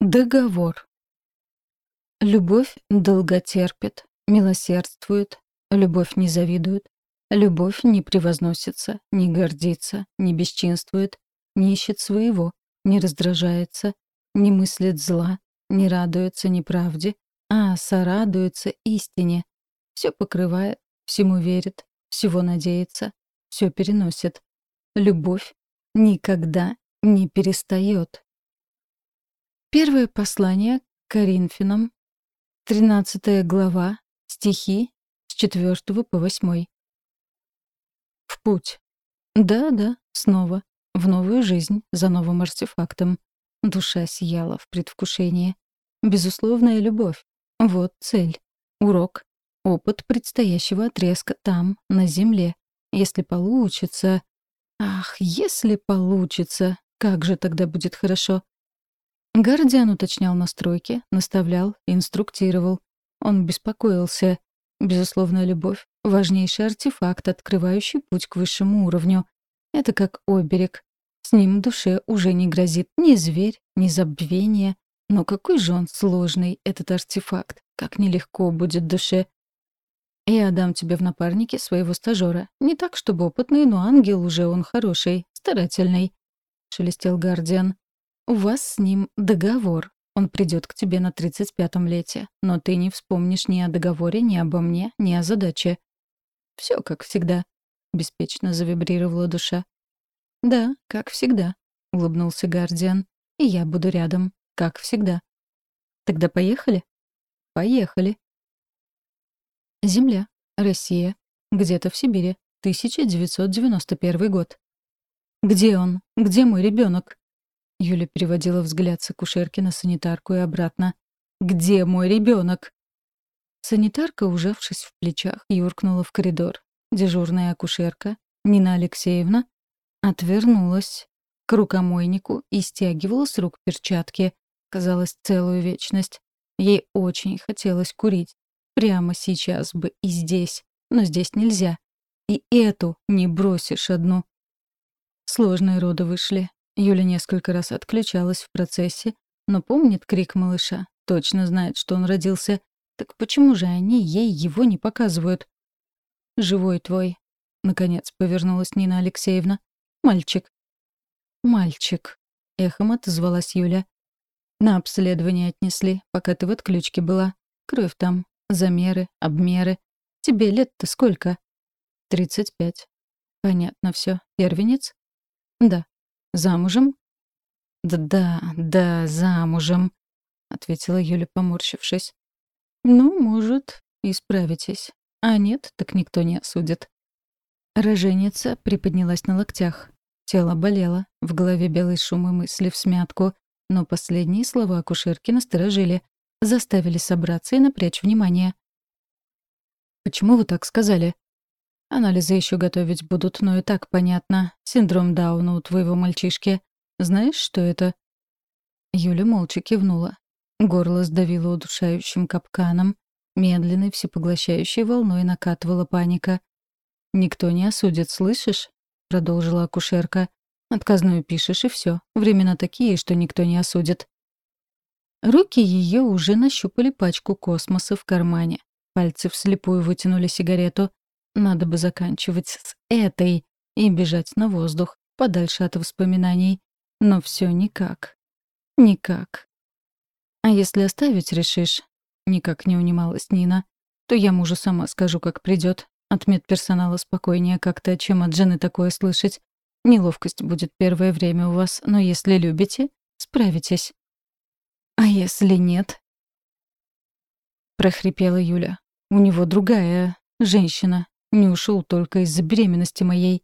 Договор. Любовь долготерпит, милосердствует, любовь не завидует, любовь не превозносится, не гордится, не бесчинствует, не ищет своего, не раздражается, не мыслит зла, не радуется неправде, а сорадуется истине, все покрывает, всему верит, всего надеется, все переносит. Любовь никогда не перестает. Первое послание к Коринфянам, 13 глава, стихи с 4 по 8. В путь. Да-да, снова. В новую жизнь, за новым артефактом. Душа сияла в предвкушении. Безусловная любовь. Вот цель. Урок. Опыт предстоящего отрезка там, на земле. Если получится... Ах, если получится, как же тогда будет хорошо. Гардиан уточнял настройки, наставлял, инструктировал. Он беспокоился. Безусловная любовь — важнейший артефакт, открывающий путь к высшему уровню. Это как оберег. С ним душе уже не грозит ни зверь, ни забвение. Но какой же он сложный, этот артефакт. Как нелегко будет душе. Я дам тебе в напарнике своего стажера. Не так, чтобы опытный, но ангел уже он хороший, старательный. Шелестел Гардиан. У вас с ним договор. Он придет к тебе на 35-м лете, но ты не вспомнишь ни о договоре, ни обо мне, ни о задаче. Все как всегда. Беспечно завибрировала душа. Да, как всегда, улыбнулся Гардиан. И я буду рядом, как всегда. Тогда поехали? Поехали. Земля, Россия, где-то в Сибири, 1991 год. Где он? Где мой ребенок? Юля переводила взгляд с акушерки на санитарку и обратно. «Где мой ребенок? Санитарка, ужавшись в плечах, юркнула в коридор. Дежурная акушерка, Нина Алексеевна, отвернулась к рукомойнику и стягивала с рук перчатки. Казалось, целую вечность. Ей очень хотелось курить. Прямо сейчас бы и здесь. Но здесь нельзя. И эту не бросишь одну. Сложные роды вышли. Юля несколько раз отключалась в процессе, но помнит крик малыша, точно знает, что он родился. Так почему же они ей его не показывают? «Живой твой», — наконец повернулась Нина Алексеевна. «Мальчик». «Мальчик», — эхом отозвалась Юля. «На обследование отнесли, пока ты в отключке была. Кровь там, замеры, обмеры. Тебе лет-то сколько?» «Тридцать пять». «Понятно все. Первенец?» «Да». Замужем? Да-да, да, замужем, ответила Юля, поморщившись. Ну, может, исправитесь. А нет, так никто не осудит. Роженица приподнялась на локтях. Тело болело, в голове белый шум и мысли всмятку, но последние слова акушерки насторожили, заставили собраться и напрячь внимание. «Почему вы так сказали?» Анализы еще готовить будут, но и так понятно. Синдром Дауна у твоего мальчишки. Знаешь, что это?» Юля молча кивнула. Горло сдавило удушающим капканом. Медленной, всепоглощающей волной накатывала паника. «Никто не осудит, слышишь?» — продолжила акушерка. «Отказную пишешь, и все. Времена такие, что никто не осудит». Руки ее уже нащупали пачку космоса в кармане. Пальцы вслепую вытянули сигарету. Надо бы заканчивать с этой и бежать на воздух, подальше от воспоминаний. Но все никак. Никак. А если оставить решишь, никак не унималась Нина, то я мужу сама скажу, как придет. От медперсонала спокойнее как-то, чем от жены такое слышать. Неловкость будет первое время у вас, но если любите, справитесь. А если нет? прохрипела Юля. У него другая женщина. Не ушел только из-за беременности моей.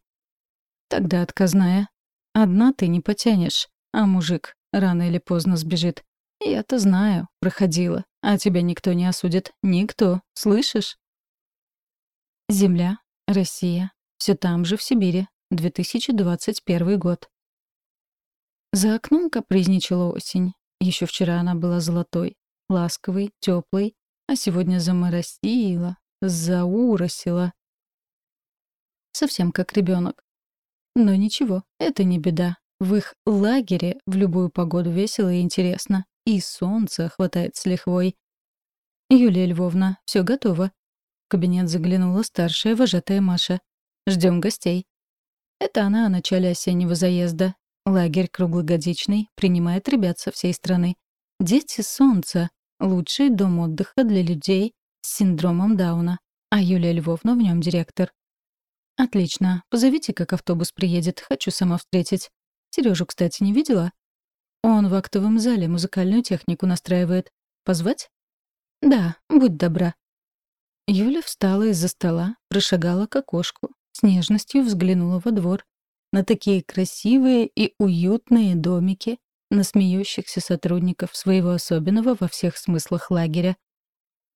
Тогда отказная. Одна ты не потянешь, а мужик рано или поздно сбежит. Я-то знаю, проходила, а тебя никто не осудит. Никто, слышишь? Земля, Россия, все там же, в Сибири, 2021 год. За окном капризничала осень. Еще вчера она была золотой, ласковой, теплой, а сегодня заморосила, зауросила совсем как ребенок. Но ничего, это не беда. В их лагере в любую погоду весело и интересно. и солнце хватает с лихвой. «Юлия Львовна, все готово». В кабинет заглянула старшая вожатая Маша. Ждем гостей». Это она о начале осеннего заезда. Лагерь круглогодичный принимает ребят со всей страны. Дети солнца — лучший дом отдыха для людей с синдромом Дауна, а Юлия Львовна в нем директор. «Отлично. Позовите, как автобус приедет. Хочу сама встретить. Сережу, кстати, не видела?» «Он в актовом зале музыкальную технику настраивает. Позвать?» «Да, будь добра». Юля встала из-за стола, прошагала к окошку, с нежностью взглянула во двор. На такие красивые и уютные домики, на смеющихся сотрудников своего особенного во всех смыслах лагеря.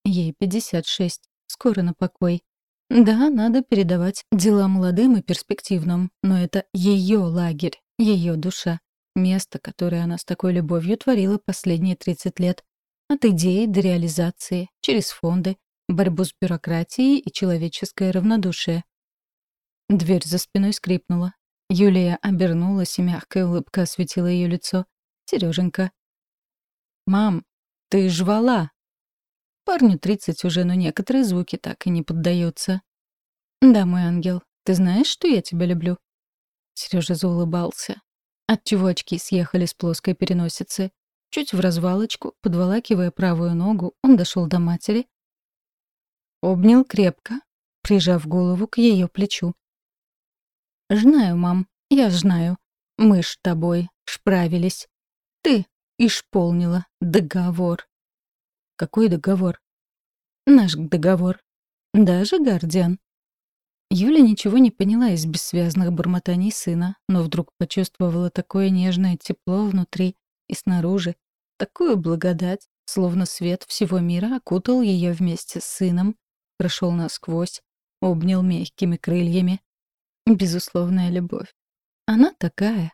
Ей 56, скоро на покой. Да, надо передавать дела молодым и перспективным, но это ее лагерь, ее душа, место, которое она с такой любовью творила последние 30 лет. От идеи до реализации, через фонды, борьбу с бюрократией и человеческое равнодушие. Дверь за спиной скрипнула. Юлия обернулась, и мягкая улыбка осветила ее лицо. Сереженька. «Мам, ты жвала!» Парню тридцать уже, но некоторые звуки так и не поддаются. «Да, мой ангел, ты знаешь, что я тебя люблю?» Сережа заулыбался. Отчего очки съехали с плоской переносицы. Чуть в развалочку, подволакивая правую ногу, он дошел до матери. Обнял крепко, прижав голову к ее плечу. «Знаю, мам, я знаю. Мы ж тобой шправились. Ты исполнила договор». Какой договор? Наш договор. Даже Гардиан. Юля ничего не поняла из бессвязных бормотаний сына, но вдруг почувствовала такое нежное тепло внутри и снаружи, такую благодать, словно свет всего мира окутал ее вместе с сыном, прошел насквозь, обнял мягкими крыльями. Безусловная любовь. Она такая,